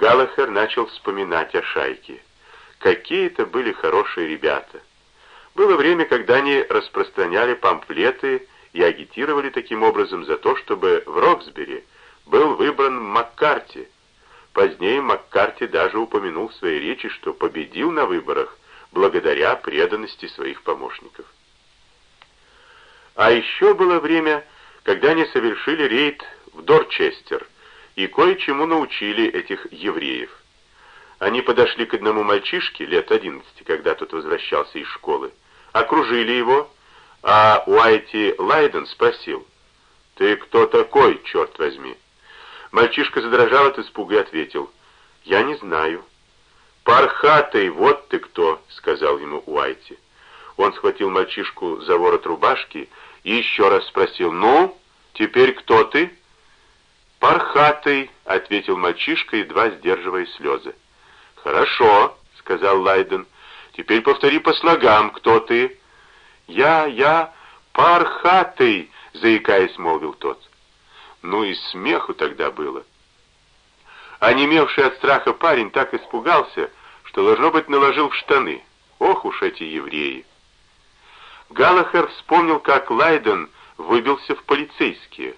Галахер начал вспоминать о шайке. Какие это были хорошие ребята. Было время, когда они распространяли памфлеты и агитировали таким образом за то, чтобы в Роксбери был выбран Маккарти. Позднее Маккарти даже упомянул в своей речи, что победил на выборах благодаря преданности своих помощников. А еще было время, когда они совершили рейд в Дорчестер и кое-чему научили этих евреев. Они подошли к одному мальчишке лет одиннадцати, когда тот возвращался из школы, окружили его, а Уайти Лайден спросил, «Ты кто такой, черт возьми?» Мальчишка задрожал от испуга и ответил, «Я не знаю». «Пархатый, вот ты кто!» — сказал ему Уайти. Он схватил мальчишку за ворот рубашки и еще раз спросил, «Ну, теперь кто ты?» «Пархатый», — ответил мальчишка, едва сдерживая слезы. «Хорошо», — сказал Лайден. «Теперь повтори по слогам, кто ты?» «Я, я, пархатый», — заикаясь, молвил тот. Ну и смеху тогда было. Онемевший от страха парень так испугался, что, должно быть, наложил в штаны. Ох уж эти евреи! Галахер вспомнил, как Лайден выбился в полицейские.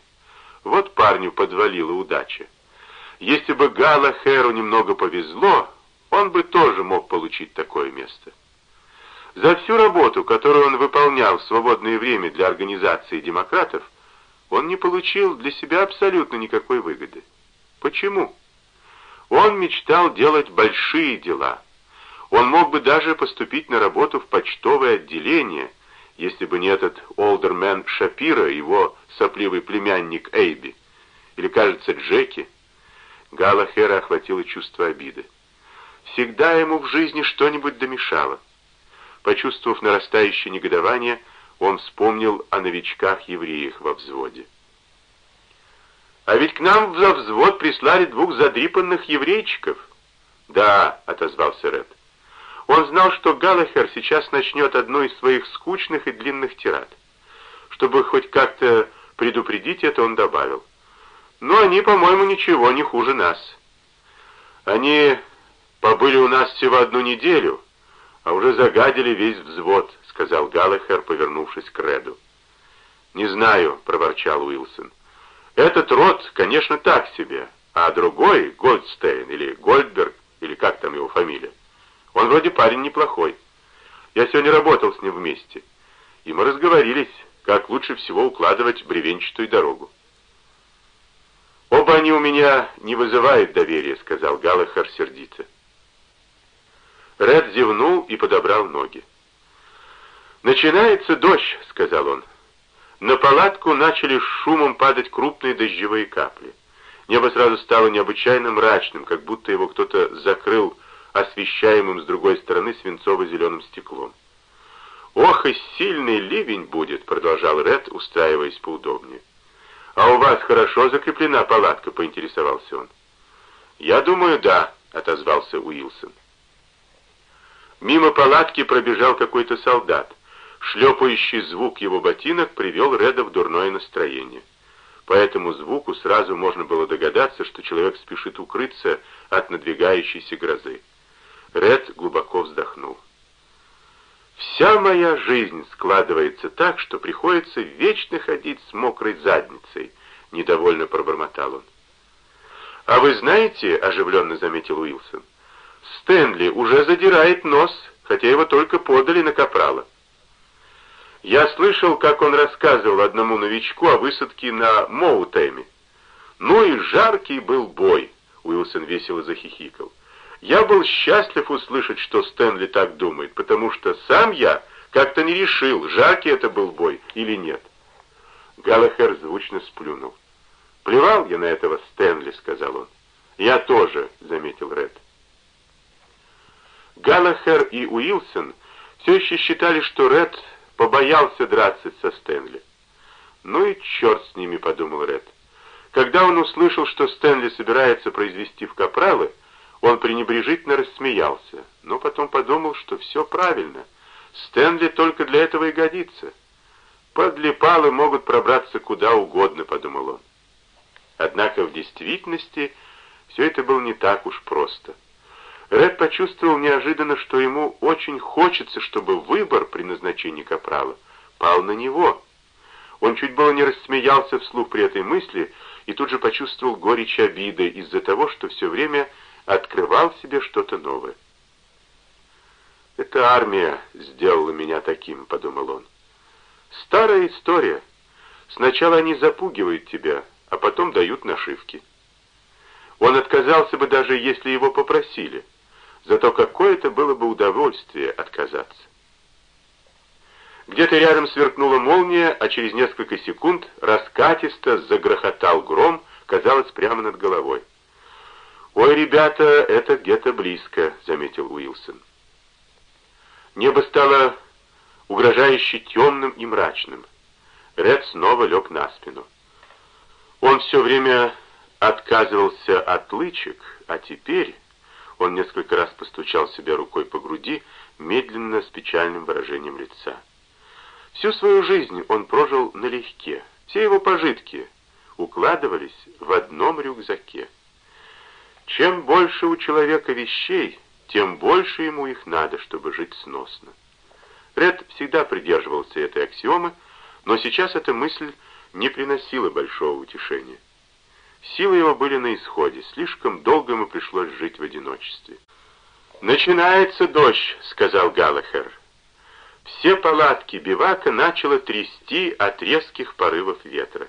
Вот парню подвалила удача. Если бы Галахеру немного повезло, он бы тоже мог получить такое место. За всю работу, которую он выполнял в свободное время для организации демократов, он не получил для себя абсолютно никакой выгоды. Почему? Он мечтал делать большие дела. Он мог бы даже поступить на работу в почтовое отделение, если бы не этот олдермен Шапира, его сопливый племянник Эйби, или, кажется, Джеки. Галахера охватило чувство обиды. Всегда ему в жизни что-нибудь домешало. Почувствовав нарастающее негодование, он вспомнил о новичках-евреях во взводе. «А ведь к нам за взвод прислали двух задрипанных еврейчиков». «Да», — отозвался Ред. Знал, что Галлахер сейчас начнет одну из своих скучных и длинных тират. Чтобы хоть как-то предупредить это, он добавил. «Но они, по-моему, ничего не хуже нас. Они побыли у нас всего одну неделю, а уже загадили весь взвод», — сказал Галлахер, повернувшись к Реду. «Не знаю», — проворчал Уилсон. «Этот род, конечно, так себе, а другой, Гольдстейн или Гольдберг, или как там его фамилия, он вроде парень неплохой. Я сегодня работал с ним вместе, и мы разговорились, как лучше всего укладывать бревенчатую дорогу». «Оба они у меня не вызывают доверия», — сказал Галлахер сердито. Ред зевнул и подобрал ноги. «Начинается дождь», — сказал он. На палатку начали шумом падать крупные дождевые капли. Небо сразу стало необычайно мрачным, как будто его кто-то закрыл освещаемым с другой стороны свинцово-зеленым стеклом. «Ох, и сильный ливень будет», — продолжал Ред, устраиваясь поудобнее. «А у вас хорошо закреплена палатка?» — поинтересовался он. «Я думаю, да», — отозвался Уилсон. Мимо палатки пробежал какой-то солдат. Шлепающий звук его ботинок привел Реда в дурное настроение. По этому звуку сразу можно было догадаться, что человек спешит укрыться от надвигающейся грозы. Ред глубоко вздохнул. «Вся моя жизнь складывается так, что приходится вечно ходить с мокрой задницей», — недовольно пробормотал он. «А вы знаете, — оживленно заметил Уилсон, — Стэнли уже задирает нос, хотя его только подали на капрала. Я слышал, как он рассказывал одному новичку о высадке на Моутеме. Ну и жаркий был бой, Уилсон весело захихикал. Я был счастлив услышать, что Стэнли так думает, потому что сам я как-то не решил, жаркий это был бой или нет. Галлахер звучно сплюнул. «Плевал я на этого Стэнли», — сказал он. «Я тоже», — заметил Ред. Галлахер и Уилсон все еще считали, что Ред побоялся драться со Стэнли. «Ну и черт с ними», — подумал Ред. Когда он услышал, что Стэнли собирается произвести в капралы, он пренебрежительно рассмеялся, но потом подумал, что все правильно. Стэнли только для этого и годится. Подлипалы могут пробраться куда угодно, подумал он. Однако в действительности Все это было не так уж просто. Ред почувствовал неожиданно, что ему очень хочется, чтобы выбор при назначении капрала пал на него. Он чуть было не рассмеялся вслух при этой мысли и тут же почувствовал горечь обиды из-за того, что все время открывал себе что-то новое. «Это армия сделала меня таким», — подумал он. «Старая история. Сначала они запугивают тебя, а потом дают нашивки». Он отказался бы даже, если его попросили. Зато какое это было бы удовольствие отказаться. Где-то рядом сверкнула молния, а через несколько секунд раскатисто загрохотал гром, казалось, прямо над головой. «Ой, ребята, это где-то близко», — заметил Уилсон. Небо стало угрожающе темным и мрачным. Ред снова лег на спину. Он все время отказывался от лычек, а теперь он несколько раз постучал себя рукой по груди, медленно, с печальным выражением лица. Всю свою жизнь он прожил налегке. Все его пожитки укладывались в одном рюкзаке. Чем больше у человека вещей, тем больше ему их надо, чтобы жить сносно. Ред всегда придерживался этой аксиомы, но сейчас эта мысль не приносила большого утешения. Силы его были на исходе, слишком долго ему пришлось жить в одиночестве. «Начинается дождь», — сказал Галлахер. Все палатки бивака начало трясти от резких порывов ветра.